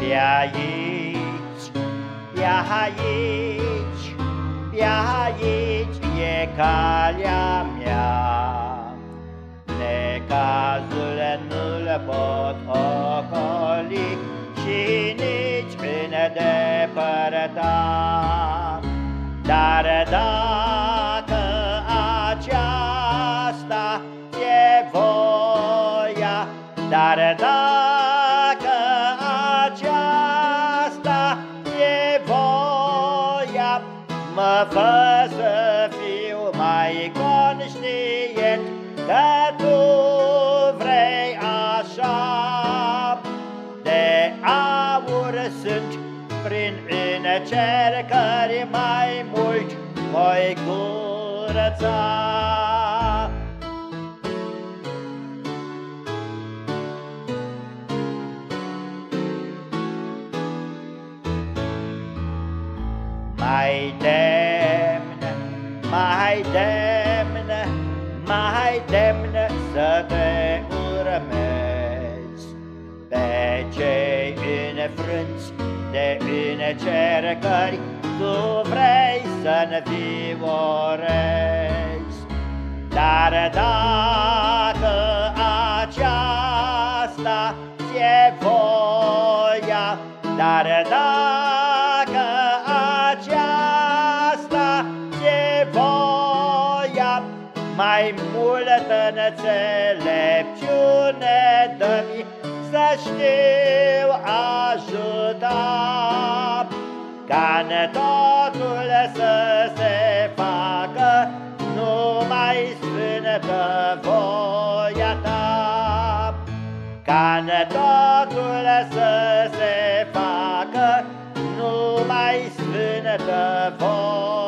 Pe aici, pe aici, pe aici e calea mea. Necazul nu-l pot ocoli și nici îndepărta. Dar dacă aceasta e voia, dar dacă mă fă să fiu mai conștient că tu vrei așa. De aur sunt prin încercări mai mult voi curăța. Mai demn, mai demn, mai demn să te urmezi. Pe cei înfrânți de încercări Tu vrei să ne vivorezi. Dar dacă aceasta ți-e voia Dar dacă Mai multă înțelepciune dă-mi Să știu ajuta ca totul să se facă numai sfântă voia ta. Ca totul să se facă numai sfântă voia